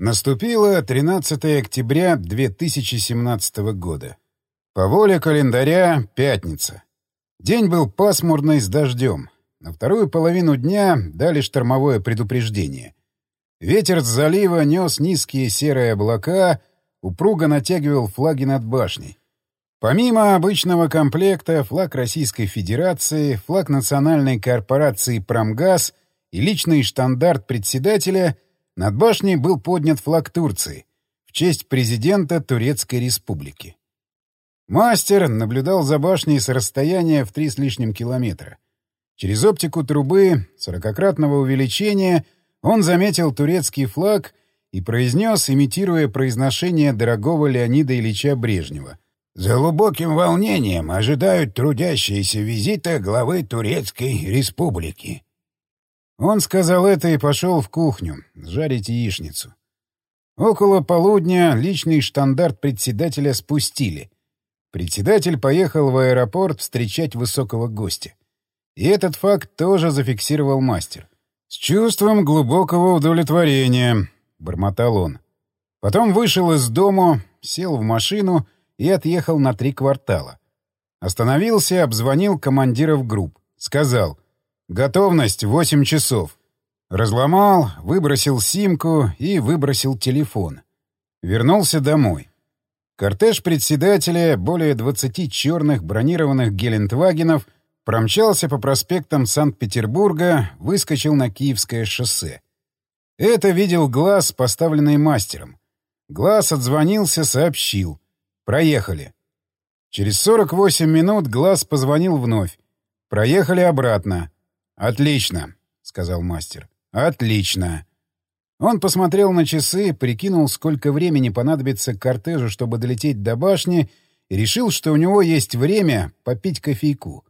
Наступило 13 октября 2017 года. По воле календаря — пятница. День был пасмурный с дождем. На вторую половину дня дали штормовое предупреждение. Ветер с залива нес низкие серые облака, упруго натягивал флаги над башней. Помимо обычного комплекта, флаг Российской Федерации, флаг национальной корпорации «Промгаз» и личный штандарт председателя — над башней был поднят флаг Турции в честь президента Турецкой Республики. Мастер наблюдал за башней с расстояния в три с лишним километра. Через оптику трубы сорокократного увеличения он заметил турецкий флаг и произнес, имитируя произношение дорогого Леонида Ильича Брежнева. «За глубоким волнением ожидают трудящиеся визита главы Турецкой Республики». Он сказал это и пошел в кухню жарить яичницу. Около полудня личный штандарт председателя спустили. Председатель поехал в аэропорт встречать высокого гостя. И этот факт тоже зафиксировал мастер. «С чувством глубокого удовлетворения», — бормотал он. Потом вышел из дому, сел в машину и отъехал на три квартала. Остановился, обзвонил командиров групп. Сказал — Готовность — восемь часов. Разломал, выбросил симку и выбросил телефон. Вернулся домой. Кортеж председателя, более 20 черных бронированных гелендвагенов, промчался по проспектам Санкт-Петербурга, выскочил на Киевское шоссе. Это видел глаз, поставленный мастером. Глаз отзвонился, сообщил. Проехали. Через 48 минут глаз позвонил вновь. Проехали обратно. «Отлично», — сказал мастер. «Отлично». Он посмотрел на часы, прикинул, сколько времени понадобится кортежу, чтобы долететь до башни, и решил, что у него есть время попить кофейку.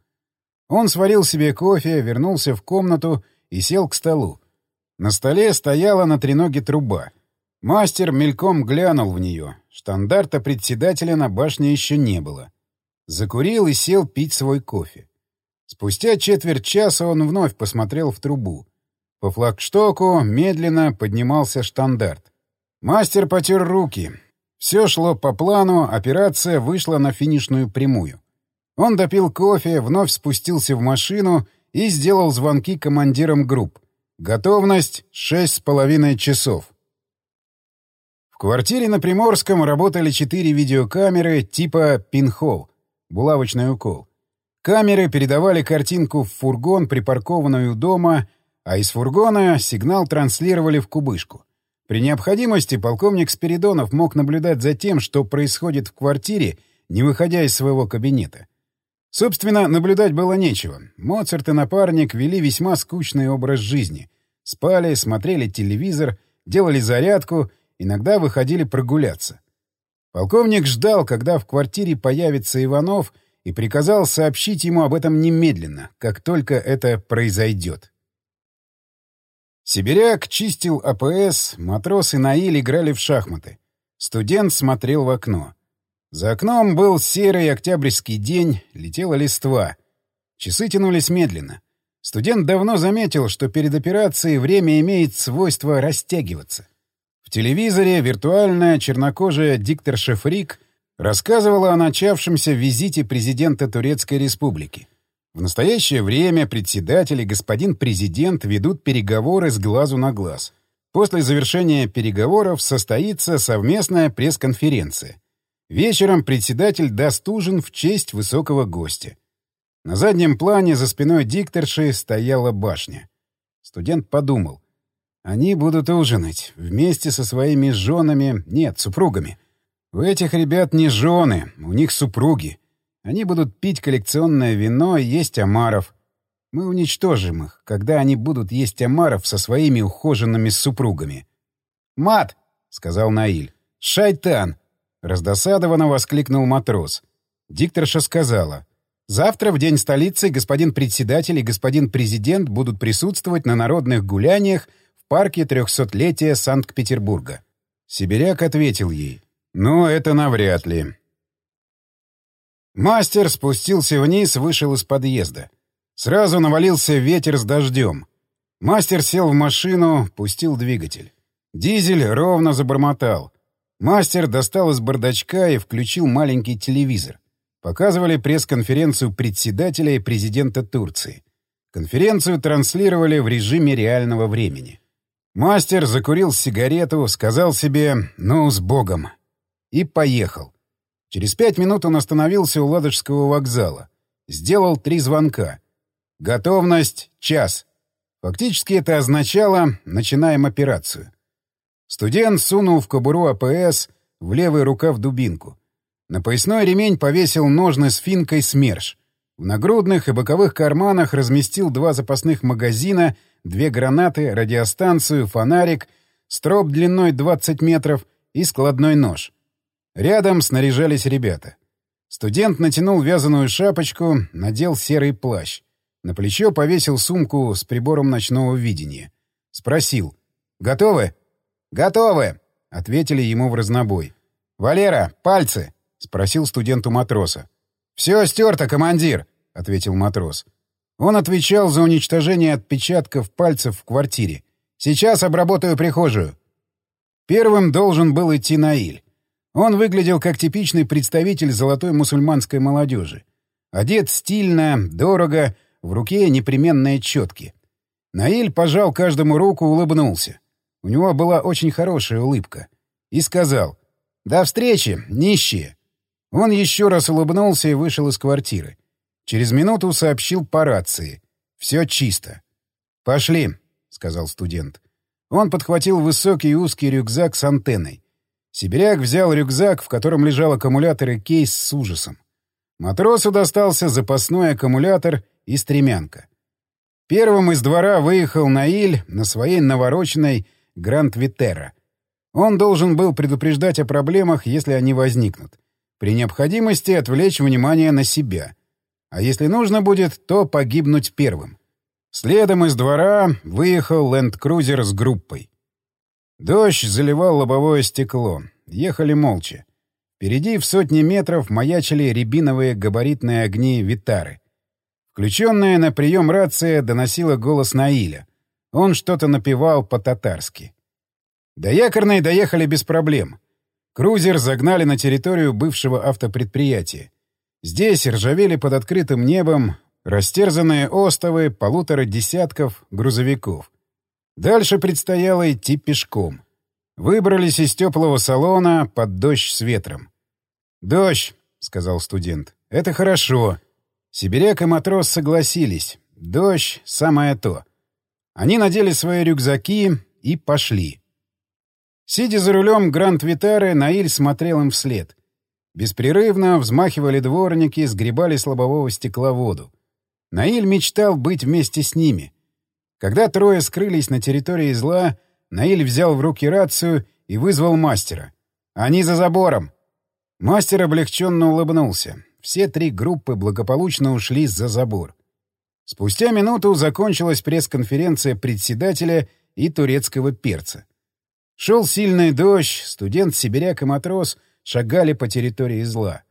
Он сварил себе кофе, вернулся в комнату и сел к столу. На столе стояла на треноге труба. Мастер мельком глянул в нее. Штандарта председателя на башне еще не было. Закурил и сел пить свой кофе. Спустя четверть часа он вновь посмотрел в трубу. По флагштоку медленно поднимался штандарт. Мастер потер руки. Все шло по плану, операция вышла на финишную прямую. Он допил кофе, вновь спустился в машину и сделал звонки командирам групп. Готовность — шесть с половиной часов. В квартире на Приморском работали четыре видеокамеры типа «Пинхол» — булавочный укол. Камеры передавали картинку в фургон, припаркованный у дома, а из фургона сигнал транслировали в кубышку. При необходимости полковник Спиридонов мог наблюдать за тем, что происходит в квартире, не выходя из своего кабинета. Собственно, наблюдать было нечего. Моцарт и напарник вели весьма скучный образ жизни. Спали, смотрели телевизор, делали зарядку, иногда выходили прогуляться. Полковник ждал, когда в квартире появится Иванов — и приказал сообщить ему об этом немедленно, как только это произойдет. Сибиряк чистил АПС, матросы Наиль играли в шахматы. Студент смотрел в окно. За окном был серый октябрьский день, летела листва. Часы тянулись медленно. Студент давно заметил, что перед операцией время имеет свойство растягиваться. В телевизоре виртуальная чернокожая дикторша Фрик — рассказывала о начавшемся визите президента Турецкой Республики. В настоящее время председатель и господин президент ведут переговоры с глазу на глаз. После завершения переговоров состоится совместная пресс-конференция. Вечером председатель даст ужин в честь высокого гостя. На заднем плане за спиной дикторши стояла башня. Студент подумал. Они будут ужинать вместе со своими женами, нет, супругами — у этих ребят не жены, у них супруги. Они будут пить коллекционное вино и есть омаров. Мы уничтожим их, когда они будут есть омаров со своими ухоженными супругами. «Мат!» — сказал Наиль. «Шайтан!» — раздосадованно воскликнул матрос. Дикторша сказала. «Завтра, в день столицы, господин председатель и господин президент будут присутствовать на народных гуляниях в парке трехсотлетия Санкт-Петербурга». Сибиряк ответил ей. «Ну, это навряд ли». Мастер спустился вниз, вышел из подъезда. Сразу навалился ветер с дождем. Мастер сел в машину, пустил двигатель. Дизель ровно забормотал. Мастер достал из бардачка и включил маленький телевизор. Показывали пресс-конференцию председателя и президента Турции. Конференцию транслировали в режиме реального времени. Мастер закурил сигарету, сказал себе «ну, с Богом» и поехал. Через пять минут он остановился у Ладожского вокзала. Сделал три звонка. Готовность — час. Фактически это означало «начинаем операцию». Студент сунул в кобуру АПС в левый рукав дубинку. На поясной ремень повесил ножны с финкой СМЕРШ. В нагрудных и боковых карманах разместил два запасных магазина, две гранаты, радиостанцию, фонарик, строп длиной 20 метров и складной нож. Рядом снаряжались ребята. Студент натянул вязаную шапочку, надел серый плащ. На плечо повесил сумку с прибором ночного видения. Спросил. «Готовы?» «Готовы!» — ответили ему в разнобой. «Валера, пальцы!» — спросил студент у матроса. «Все стерто, командир!» — ответил матрос. Он отвечал за уничтожение отпечатков пальцев в квартире. «Сейчас обработаю прихожую». Первым должен был идти Наиль. Он выглядел как типичный представитель золотой мусульманской молодежи. Одет стильно, дорого, в руке непременные четки. Наиль пожал каждому руку, улыбнулся. У него была очень хорошая улыбка. И сказал «До встречи, нищие!» Он еще раз улыбнулся и вышел из квартиры. Через минуту сообщил по рации. «Все чисто». «Пошли», — сказал студент. Он подхватил высокий узкий рюкзак с антенной. Сибиряк взял рюкзак, в котором лежал аккумулятор и кейс с ужасом. Матросу достался запасной аккумулятор и стремянка. Первым из двора выехал Наиль на своей навороченной Гранд Витерра. Он должен был предупреждать о проблемах, если они возникнут. При необходимости отвлечь внимание на себя. А если нужно будет, то погибнуть первым. Следом из двора выехал ленд-крузер с группой. Дождь заливал лобовое стекло. Ехали молча. Впереди в сотни метров маячили рябиновые габаритные огни Витары. Включенная на прием рация доносила голос Наиля. Он что-то напевал по-татарски. До якорной доехали без проблем. Крузер загнали на территорию бывшего автопредприятия. Здесь ржавели под открытым небом растерзанные остовы полутора десятков грузовиков. Дальше предстояло идти пешком. Выбрались из теплого салона под дождь с ветром. «Дождь», — сказал студент, — «это хорошо». Сибиряк и матрос согласились. Дождь — самое то. Они надели свои рюкзаки и пошли. Сидя за рулем Гранд Витары, Наиль смотрел им вслед. Беспрерывно взмахивали дворники, сгребали с лобового стекла воду. Наиль мечтал быть вместе с ними. Когда трое скрылись на территории зла, Наиль взял в руки рацию и вызвал мастера. «Они за забором!» Мастер облегченно улыбнулся. Все три группы благополучно ушли за забор. Спустя минуту закончилась пресс-конференция председателя и турецкого перца. Шел сильный дождь, студент-сибиряк и матрос шагали по территории зла.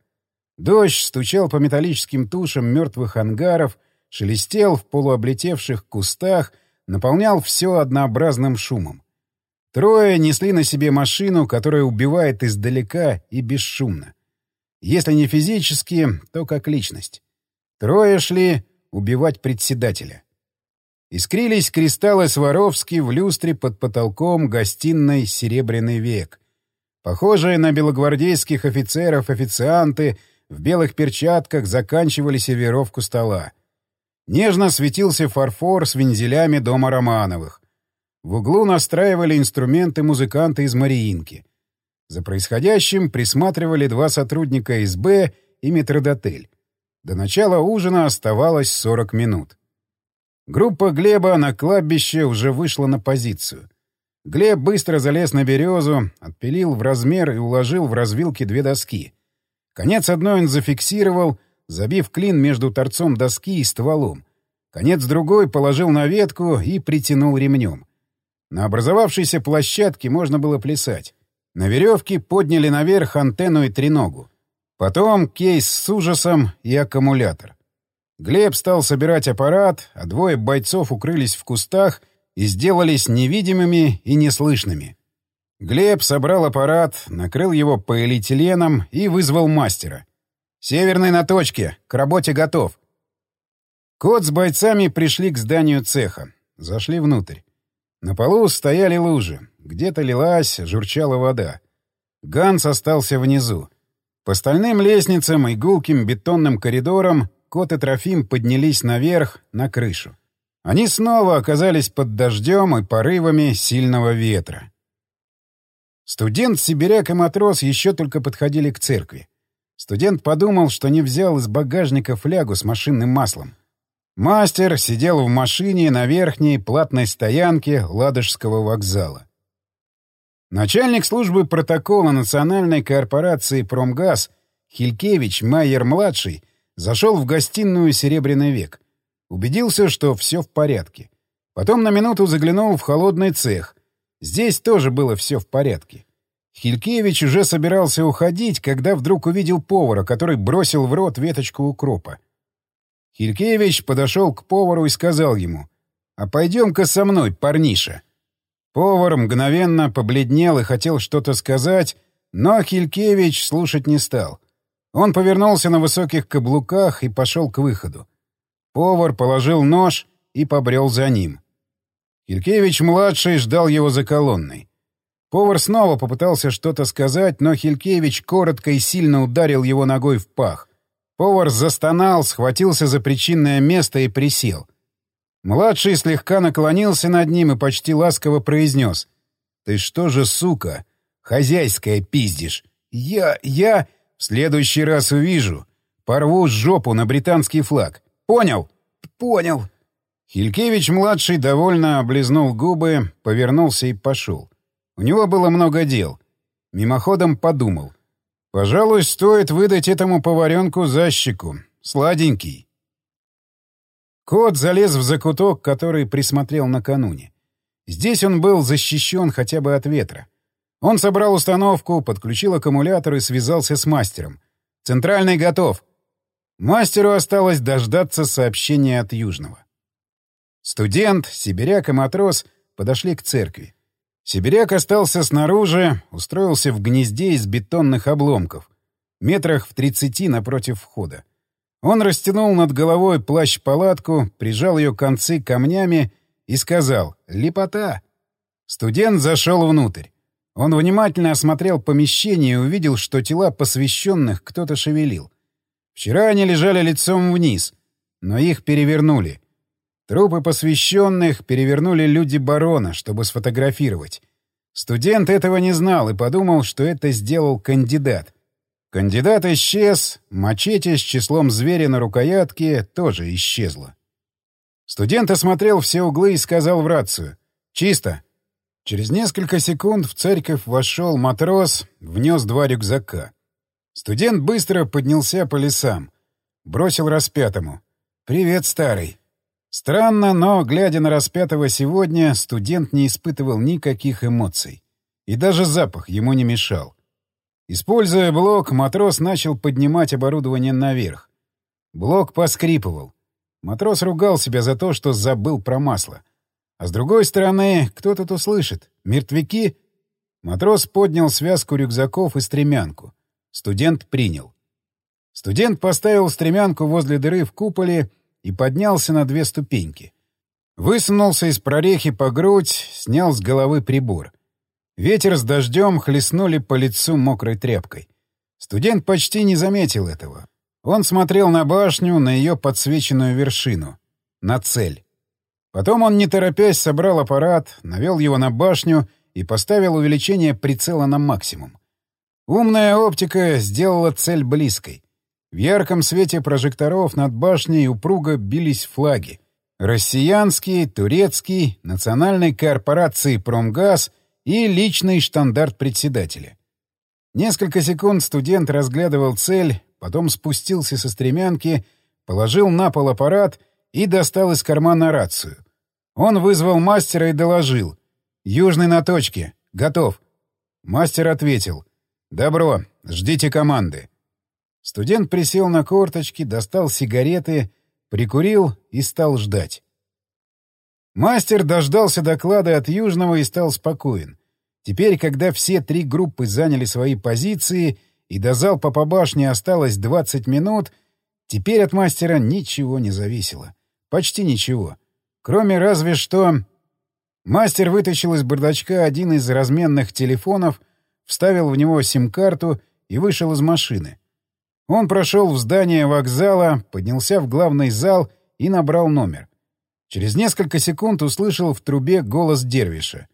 Дождь стучал по металлическим тушам мертвых ангаров, шелестел в полуоблетевших кустах, наполнял все однообразным шумом. Трое несли на себе машину, которая убивает издалека и бесшумно. Если не физически, то как личность. Трое шли убивать председателя. Искрились кристаллы Сваровски в люстре под потолком гостиной «Серебряный век». Похожие на белогвардейских офицеров официанты в белых перчатках заканчивали сервировку стола. Нежно светился фарфор с вензелями дома Романовых. В углу настраивали инструменты музыканты из Мариинки. За происходящим присматривали два сотрудника СБ и метродотель. До начала ужина оставалось 40 минут. Группа Глеба на кладбище уже вышла на позицию. Глеб быстро залез на березу, отпилил в размер и уложил в развилке две доски. Конец одной он зафиксировал, забив клин между торцом доски и стволом. Конец другой положил на ветку и притянул ремнем. На образовавшейся площадке можно было плясать. На веревке подняли наверх антенну и треногу. Потом кейс с ужасом и аккумулятор. Глеб стал собирать аппарат, а двое бойцов укрылись в кустах и сделались невидимыми и неслышными. Глеб собрал аппарат, накрыл его полиэтиленом и вызвал мастера. «Северный на точке. К работе готов». Кот с бойцами пришли к зданию цеха. Зашли внутрь. На полу стояли лужи. Где-то лилась, журчала вода. Ганс остался внизу. По стальным лестницам и гулким бетонным коридорам Кот и Трофим поднялись наверх, на крышу. Они снова оказались под дождем и порывами сильного ветра. Студент, сибиряк и матрос еще только подходили к церкви. Студент подумал, что не взял из багажника флягу с машинным маслом. Мастер сидел в машине на верхней платной стоянке Ладожского вокзала. Начальник службы протокола Национальной корпорации «Промгаз» Хилькевич Майер-младший зашел в гостиную «Серебряный век». Убедился, что все в порядке. Потом на минуту заглянул в холодный цех. Здесь тоже было все в порядке. Хилькевич уже собирался уходить, когда вдруг увидел повара, который бросил в рот веточку укропа. Хилькевич подошел к повару и сказал ему, «А пойдем-ка со мной, парниша». Повар мгновенно побледнел и хотел что-то сказать, но Хилькевич слушать не стал. Он повернулся на высоких каблуках и пошел к выходу. Повар положил нож и побрел за ним. Хилькевич-младший ждал его за колонной. Повар снова попытался что-то сказать, но Хилькевич коротко и сильно ударил его ногой в пах. Повар застонал, схватился за причинное место и присел — Младший слегка наклонился над ним и почти ласково произнес. «Ты что же, сука, хозяйская пиздишь? Я... я... В следующий раз увижу. Порву жопу на британский флаг. Понял?» «Понял». Хилькевич-младший довольно облизнул губы, повернулся и пошел. У него было много дел. Мимоходом подумал. «Пожалуй, стоит выдать этому поваренку защику. Сладенький». Кот залез в закуток, который присмотрел накануне. Здесь он был защищен хотя бы от ветра. Он собрал установку, подключил аккумулятор и связался с мастером. «Центральный готов!» Мастеру осталось дождаться сообщения от Южного. Студент, сибиряк и матрос подошли к церкви. Сибиряк остался снаружи, устроился в гнезде из бетонных обломков, метрах в тридцати напротив входа. Он растянул над головой плащ-палатку, прижал ее концы камнями и сказал «Лепота!». Студент зашел внутрь. Он внимательно осмотрел помещение и увидел, что тела посвященных кто-то шевелил. Вчера они лежали лицом вниз, но их перевернули. Трупы посвященных перевернули люди барона, чтобы сфотографировать. Студент этого не знал и подумал, что это сделал кандидат — Кандидат исчез, мачете с числом зверя на рукоятке тоже исчезла. Студент осмотрел все углы и сказал в рацию «Чисто». Через несколько секунд в церковь вошел матрос, внес два рюкзака. Студент быстро поднялся по лесам. Бросил распятому. «Привет, старый». Странно, но, глядя на распятого сегодня, студент не испытывал никаких эмоций. И даже запах ему не мешал. Используя блок, матрос начал поднимать оборудование наверх. Блок поскрипывал. Матрос ругал себя за то, что забыл про масло. А с другой стороны, кто тут услышит? Мертвяки? Матрос поднял связку рюкзаков и стремянку. Студент принял. Студент поставил стремянку возле дыры в куполе и поднялся на две ступеньки. Высунулся из прорехи по грудь, снял с головы прибор — Ветер с дождем хлестнули по лицу мокрой тряпкой. Студент почти не заметил этого. Он смотрел на башню, на ее подсвеченную вершину. На цель. Потом он, не торопясь, собрал аппарат, навел его на башню и поставил увеличение прицела на максимум. Умная оптика сделала цель близкой. В ярком свете прожекторов над башней упруго бились флаги. Россиянский, турецкий, национальной корпорации «Промгаз» и личный штандарт председателя. Несколько секунд студент разглядывал цель, потом спустился со стремянки, положил на пол аппарат и достал из кармана рацию. Он вызвал мастера и доложил. «Южный на точке. Готов». Мастер ответил. «Добро. Ждите команды». Студент присел на корточки, достал сигареты, прикурил и стал ждать. Мастер дождался доклада от Южного и стал спокоен. Теперь, когда все три группы заняли свои позиции и до залпа по башне осталось 20 минут, теперь от мастера ничего не зависело. Почти ничего. Кроме разве что... Мастер вытащил из бардачка один из разменных телефонов, вставил в него сим-карту и вышел из машины. Он прошел в здание вокзала, поднялся в главный зал и набрал номер. Через несколько секунд услышал в трубе голос Дервиша.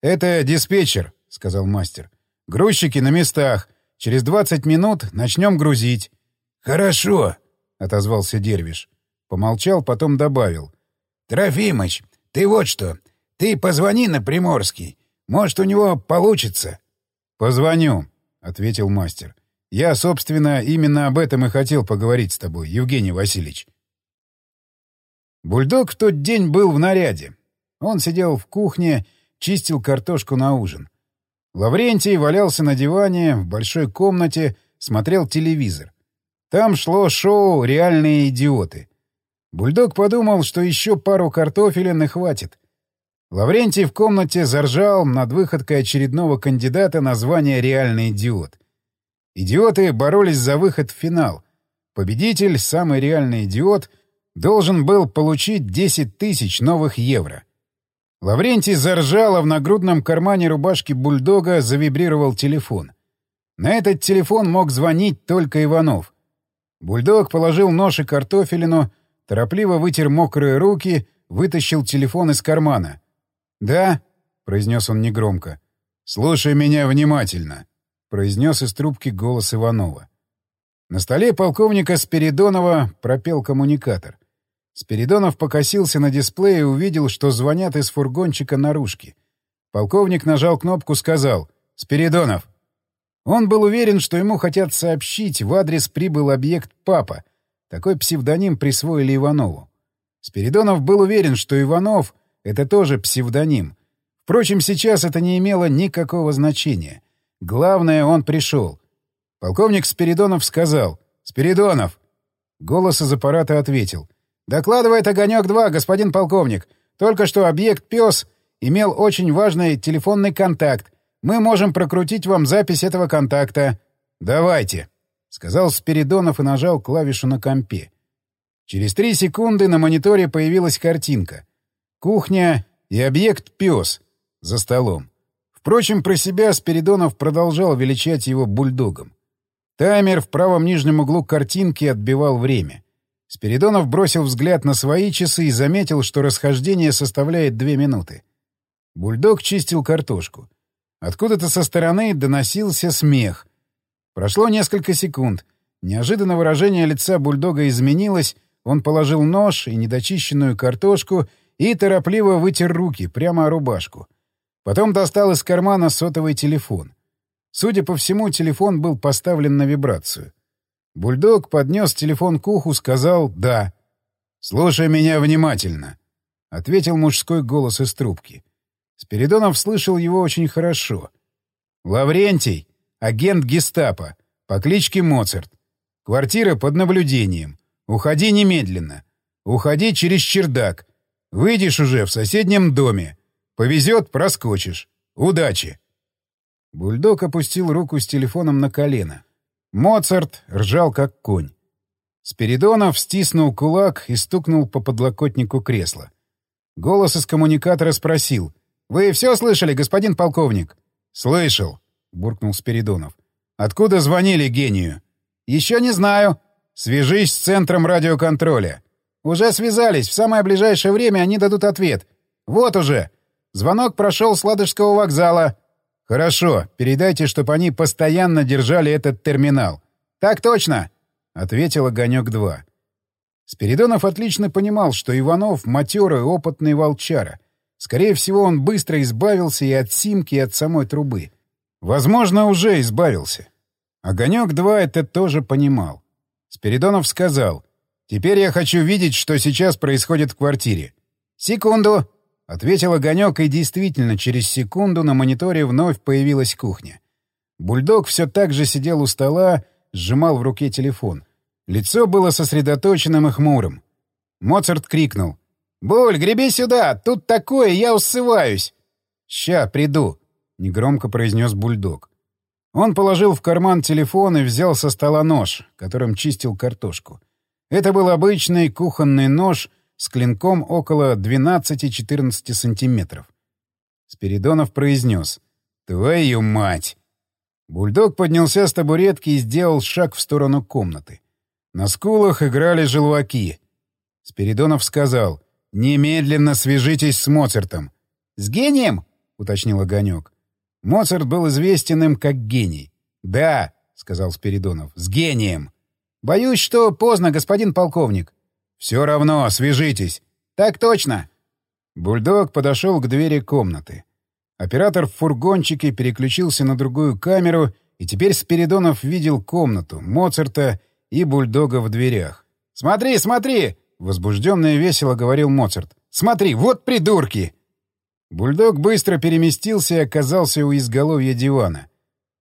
«Это диспетчер», — сказал мастер. «Грузчики на местах. Через двадцать минут начнем грузить». «Хорошо», — отозвался Дервиш. Помолчал, потом добавил. «Трофимыч, ты вот что. Ты позвони на Приморский. Может, у него получится». «Позвоню», — ответил мастер. «Я, собственно, именно об этом и хотел поговорить с тобой, Евгений Васильевич». Бульдог в тот день был в наряде. Он сидел в кухне, чистил картошку на ужин. Лаврентий валялся на диване в большой комнате, смотрел телевизор. Там шло шоу «Реальные идиоты». Бульдог подумал, что еще пару картофелин и хватит. Лаврентий в комнате заржал над выходкой очередного кандидата на звание «Реальный идиот». Идиоты боролись за выход в финал. Победитель, самый реальный идиот — должен был получить 10 тысяч новых евро. Лаврентий заржал, а в нагрудном кармане рубашки бульдога завибрировал телефон. На этот телефон мог звонить только Иванов. Бульдог положил нож и картофелину, торопливо вытер мокрые руки, вытащил телефон из кармана. «Да?» — произнес он негромко. «Слушай меня внимательно», — произнес из трубки голос Иванова. На столе полковника Спиридонова пропел коммуникатор. Спиридонов покосился на дисплее и увидел, что звонят из фургончика наружки. Полковник нажал кнопку, сказал «Спиридонов». Он был уверен, что ему хотят сообщить, в адрес прибыл объект «Папа». Такой псевдоним присвоили Иванову. Спиридонов был уверен, что Иванов — это тоже псевдоним. Впрочем, сейчас это не имело никакого значения. Главное, он пришел. Полковник Спиридонов сказал «Спиридонов!» Голос из аппарата ответил «Докладывает «Огонек-2», господин полковник. Только что объект «Пес» имел очень важный телефонный контакт. Мы можем прокрутить вам запись этого контакта». «Давайте», — сказал Спиридонов и нажал клавишу на компе. Через три секунды на мониторе появилась картинка. Кухня и объект «Пес» за столом. Впрочем, про себя Спиридонов продолжал величать его бульдогом. Таймер в правом нижнем углу картинки отбивал время. Спиридонов бросил взгляд на свои часы и заметил, что расхождение составляет две минуты. Бульдог чистил картошку. Откуда-то со стороны доносился смех. Прошло несколько секунд. Неожиданно выражение лица бульдога изменилось, он положил нож и недочищенную картошку и торопливо вытер руки прямо о рубашку. Потом достал из кармана сотовый телефон. Судя по всему, телефон был поставлен на вибрацию. Бульдог поднес телефон к уху, сказал «да». «Слушай меня внимательно», — ответил мужской голос из трубки. Спиридонов слышал его очень хорошо. «Лаврентий, агент гестапо, по кличке Моцарт. Квартира под наблюдением. Уходи немедленно. Уходи через чердак. Выйдешь уже в соседнем доме. Повезет — проскочишь. Удачи!» Бульдог опустил руку с телефоном на колено. Моцарт ржал, как конь. Спиридонов стиснул кулак и стукнул по подлокотнику кресла. Голос из коммуникатора спросил. «Вы все слышали, господин полковник?» «Слышал», — буркнул Спиридонов. «Откуда звонили гению?» «Еще не знаю». «Свяжись с центром радиоконтроля». «Уже связались. В самое ближайшее время они дадут ответ. Вот уже. Звонок прошел с Ладожского вокзала. «Хорошо. Передайте, чтобы они постоянно держали этот терминал». «Так точно!» — ответил «Огонек-2». Спиридонов отлично понимал, что Иванов — матерый, опытный волчара. Скорее всего, он быстро избавился и от симки, и от самой трубы. Возможно, уже избавился. Огонек-2 это тоже понимал. Спиридонов сказал, «Теперь я хочу видеть, что сейчас происходит в квартире». «Секунду!» Ответил огонек, и действительно, через секунду на мониторе вновь появилась кухня. Бульдог все так же сидел у стола, сжимал в руке телефон. Лицо было сосредоточенным и хмурым. Моцарт крикнул. «Буль, греби сюда! Тут такое, я усываюсь!» «Ща, приду!» негромко произнес бульдог. Он положил в карман телефон и взял со стола нож, которым чистил картошку. Это был обычный кухонный нож с клинком около 12-14 сантиметров. Спиридонов произнес «Твою мать!». Бульдог поднялся с табуретки и сделал шаг в сторону комнаты. На скулах играли желваки. Спиридонов сказал «Немедленно свяжитесь с Моцартом». «С гением?» — уточнил Огонек. Моцарт был известен им как гений. «Да», — сказал Спиридонов, — «с гением». «Боюсь, что поздно, господин полковник». «Все равно, свяжитесь». «Так точно». Бульдог подошел к двери комнаты. Оператор в фургончике переключился на другую камеру, и теперь Спиридонов видел комнату, Моцарта и бульдога в дверях. «Смотри, смотри!» — возбужденно и весело говорил Моцарт. «Смотри, вот придурки!» Бульдог быстро переместился и оказался у изголовья дивана.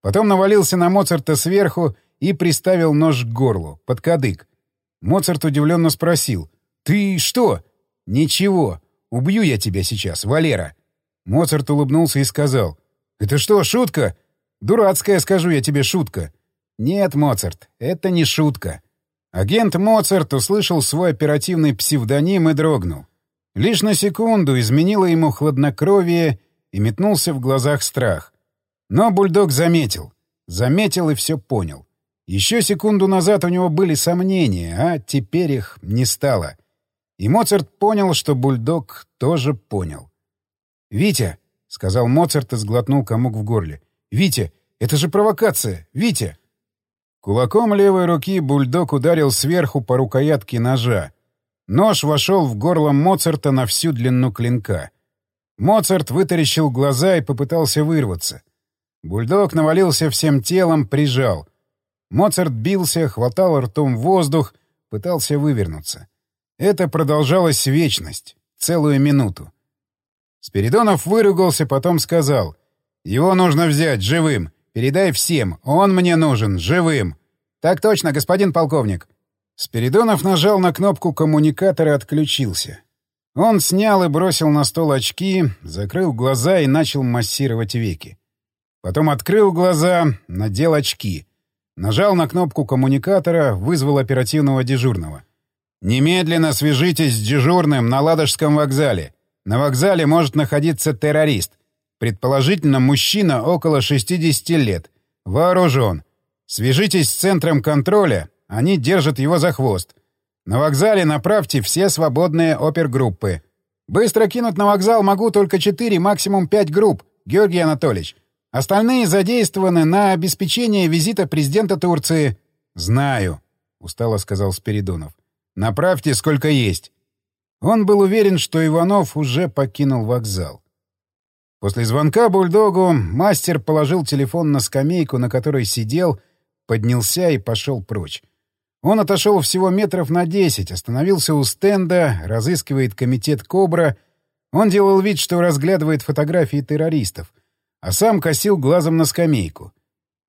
Потом навалился на Моцарта сверху и приставил нож к горлу, под кадык. Моцарт удивленно спросил. «Ты что?» «Ничего. Убью я тебя сейчас, Валера». Моцарт улыбнулся и сказал. «Это что, шутка?» «Дурацкая, скажу я тебе, шутка». «Нет, Моцарт, это не шутка». Агент Моцарт услышал свой оперативный псевдоним и дрогнул. Лишь на секунду изменило ему хладнокровие и метнулся в глазах страх. Но бульдог заметил. Заметил и все понял. Еще секунду назад у него были сомнения, а теперь их не стало. И Моцарт понял, что бульдог тоже понял. «Витя!» — сказал Моцарт и сглотнул комок в горле. «Витя! Это же провокация! Витя!» Кулаком левой руки бульдог ударил сверху по рукоятке ножа, Нож вошел в горло Моцарта на всю длину клинка. Моцарт вытаращил глаза и попытался вырваться. Бульдог навалился всем телом, прижал. Моцарт бился, хватал ртом воздух, пытался вывернуться. Это продолжалось вечность, целую минуту. Спиридонов выругался, потом сказал. «Его нужно взять живым. Передай всем. Он мне нужен живым». «Так точно, господин полковник». Спиридонов нажал на кнопку коммуникатора и отключился. Он снял и бросил на стол очки, закрыл глаза и начал массировать веки. Потом открыл глаза, надел очки. Нажал на кнопку коммуникатора, вызвал оперативного дежурного. «Немедленно свяжитесь с дежурным на Ладожском вокзале. На вокзале может находиться террорист. Предположительно, мужчина около 60 лет. Вооружен. Свяжитесь с центром контроля, они держат его за хвост. На вокзале направьте все свободные опергруппы. Быстро кинуть на вокзал могу только четыре, максимум пять групп, Георгий Анатольевич. Остальные задействованы на обеспечение визита президента Турции. — Знаю, — устало сказал Спиридонов. — Направьте сколько есть. Он был уверен, что Иванов уже покинул вокзал. После звонка бульдогу мастер положил телефон на скамейку, на которой сидел, поднялся и пошел прочь. Он отошел всего метров на десять, остановился у стенда, разыскивает комитет «Кобра». Он делал вид, что разглядывает фотографии террористов, а сам косил глазом на скамейку.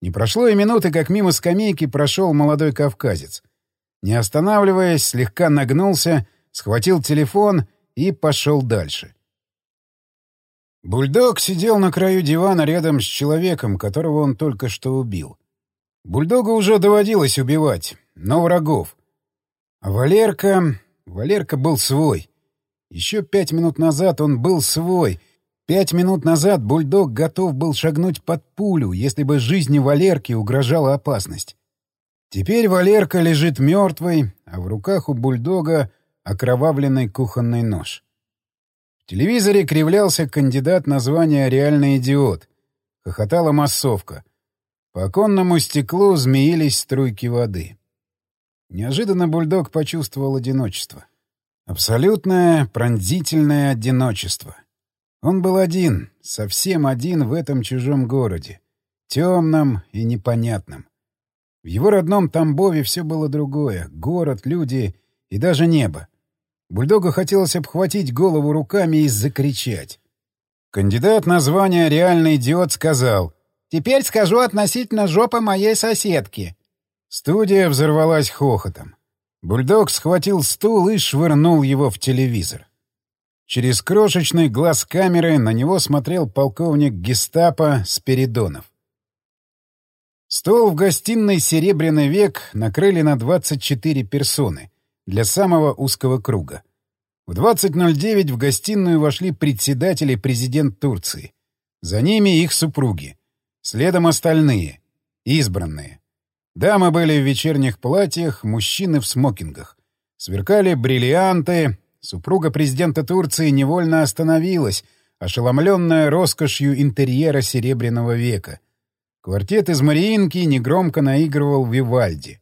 Не прошло и минуты, как мимо скамейки прошел молодой кавказец. Не останавливаясь, слегка нагнулся, схватил телефон и пошел дальше. Бульдог сидел на краю дивана рядом с человеком, которого он только что убил. Бульдога уже доводилось убивать, но врагов. А Валерка... Валерка был свой. Еще пять минут назад он был свой. Пять минут назад бульдог готов был шагнуть под пулю, если бы жизни Валерки угрожала опасность. Теперь Валерка лежит мертвый, а в руках у бульдога окровавленный кухонный нож. В телевизоре кривлялся кандидат на звание «Реальный идиот». Хохотала массовка. По оконному стеклу змеились струйки воды. Неожиданно бульдог почувствовал одиночество. Абсолютное пронзительное одиночество. Он был один, совсем один в этом чужом городе. Темном и непонятном. В его родном Тамбове все было другое. Город, люди и даже небо. Бульдогу хотелось обхватить голову руками и закричать. Кандидат на звание «Реальный идиот» сказал «Теперь скажу относительно жопы моей соседки». Студия взорвалась хохотом. Бульдог схватил стул и швырнул его в телевизор. Через крошечный глаз камеры на него смотрел полковник гестапо Спиридонов. Стол в гостиной «Серебряный век» накрыли на 24 персоны для самого узкого круга. В 20.09 в гостиную вошли председатель и президент Турции. За ними их супруги. Следом остальные. Избранные. Дамы были в вечерних платьях, мужчины в смокингах. Сверкали бриллианты. Супруга президента Турции невольно остановилась, ошеломленная роскошью интерьера Серебряного века — Квартет из Мариинки негромко наигрывал Вивальди.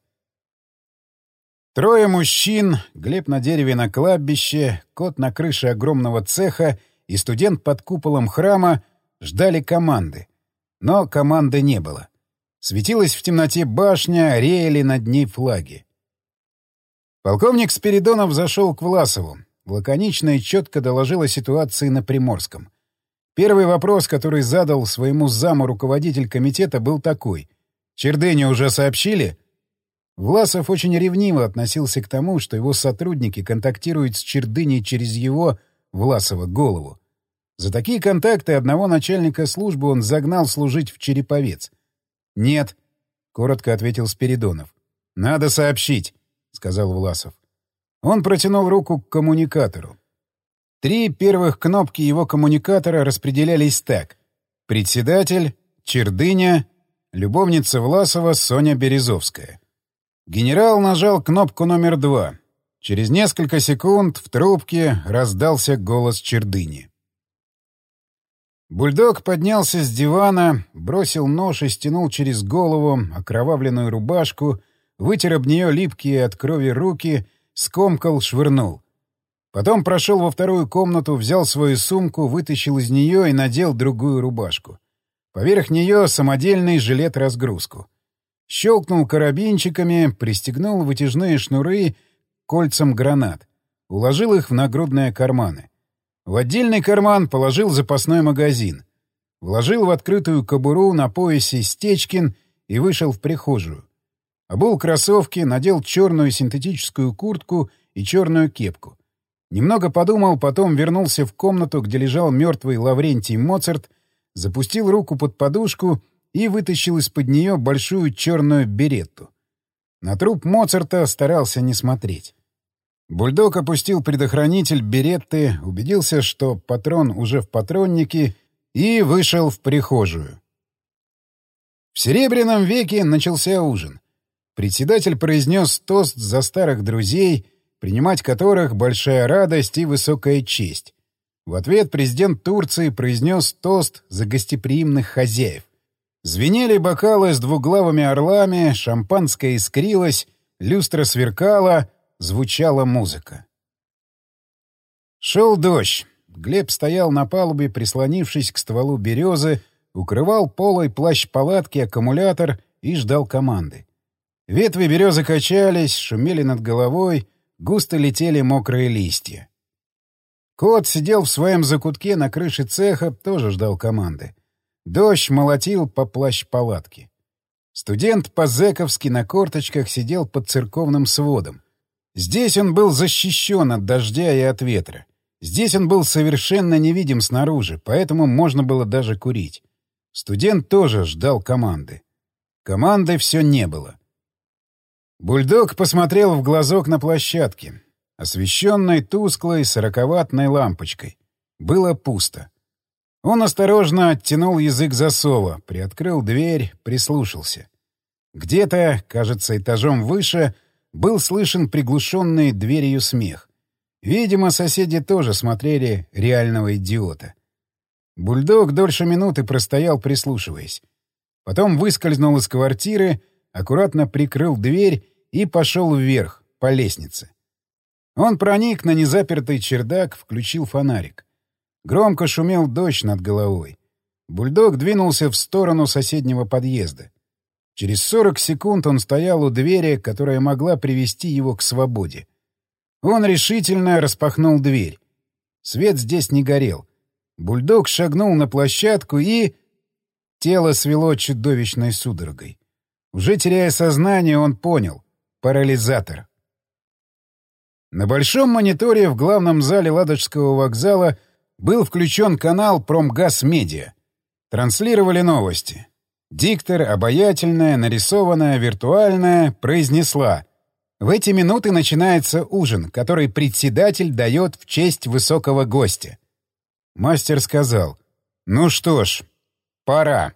Трое мужчин, Глеб на дереве на кладбище, кот на крыше огромного цеха и студент под куполом храма ждали команды. Но команды не было. Светилась в темноте башня, реяли над ней флаги. Полковник Спиридонов зашел к Власову. Лаконично и четко доложил о ситуации на Приморском. Первый вопрос, который задал своему заму руководитель комитета, был такой. «Чердыне уже сообщили?» Власов очень ревниво относился к тому, что его сотрудники контактируют с Чердыней через его, Власова, голову. За такие контакты одного начальника службы он загнал служить в Череповец. «Нет», — коротко ответил Спиридонов. «Надо сообщить», — сказал Власов. Он протянул руку к коммуникатору. Три первых кнопки его коммуникатора распределялись так. Председатель, Чердыня, любовница Власова Соня Березовская. Генерал нажал кнопку номер два. Через несколько секунд в трубке раздался голос Чердыни. Бульдог поднялся с дивана, бросил нож и стянул через голову окровавленную рубашку, вытер об нее липкие от крови руки, скомкал, швырнул — Потом прошел во вторую комнату, взял свою сумку, вытащил из нее и надел другую рубашку. Поверх нее самодельный жилет-разгрузку. Щелкнул карабинчиками, пристегнул вытяжные шнуры кольцам гранат. Уложил их в нагрудные карманы. В отдельный карман положил запасной магазин. Вложил в открытую кобуру на поясе Стечкин и вышел в прихожую. Обул кроссовки, надел черную синтетическую куртку и черную кепку. Немного подумал, потом вернулся в комнату, где лежал мертвый Лаврентий Моцарт, запустил руку под подушку и вытащил из-под нее большую черную беретту. На труп Моцарта старался не смотреть. Бульдог опустил предохранитель беретты, убедился, что патрон уже в патроннике, и вышел в прихожую. В Серебряном веке начался ужин. Председатель произнес тост за старых друзей — принимать которых большая радость и высокая честь. В ответ президент Турции произнес тост за гостеприимных хозяев. Звенели бокалы с двуглавыми орлами, шампанское искрилось, люстра сверкала, звучала музыка. Шел дождь. Глеб стоял на палубе, прислонившись к стволу березы, укрывал полой плащ палатки, аккумулятор и ждал команды. Ветви березы качались, шумели над головой — Густо летели мокрые листья. Кот сидел в своем закутке на крыше цеха, тоже ждал команды. Дождь молотил по плащ палатки. Студент по-зэковски на корточках сидел под церковным сводом. Здесь он был защищен от дождя и от ветра. Здесь он был совершенно невидим снаружи, поэтому можно было даже курить. Студент тоже ждал команды. Команды все не было. Бульдог посмотрел в глазок на площадке, освещенной тусклой сороковатной лампочкой. Было пусто. Он осторожно оттянул язык засова, приоткрыл дверь, прислушался. Где-то, кажется, этажом выше, был слышен приглушенный дверью смех. Видимо, соседи тоже смотрели реального идиота. Бульдог дольше минуты простоял, прислушиваясь. Потом выскользнул из квартиры, аккуратно прикрыл дверь и пошел вверх, по лестнице. Он проник на незапертый чердак, включил фонарик. Громко шумел дождь над головой. Бульдог двинулся в сторону соседнего подъезда. Через 40 секунд он стоял у двери, которая могла привести его к свободе. Он решительно распахнул дверь. Свет здесь не горел. Бульдог шагнул на площадку и... Тело свело чудовищной судорогой. Уже теряя сознание, он понял. Парализатор. На большом мониторе в главном зале Ладожского вокзала был включен канал «Промгаз-медиа». Транслировали новости. Диктор, обаятельная, нарисованная, виртуальная, произнесла «В эти минуты начинается ужин, который председатель дает в честь высокого гостя». Мастер сказал «Ну что ж, пора».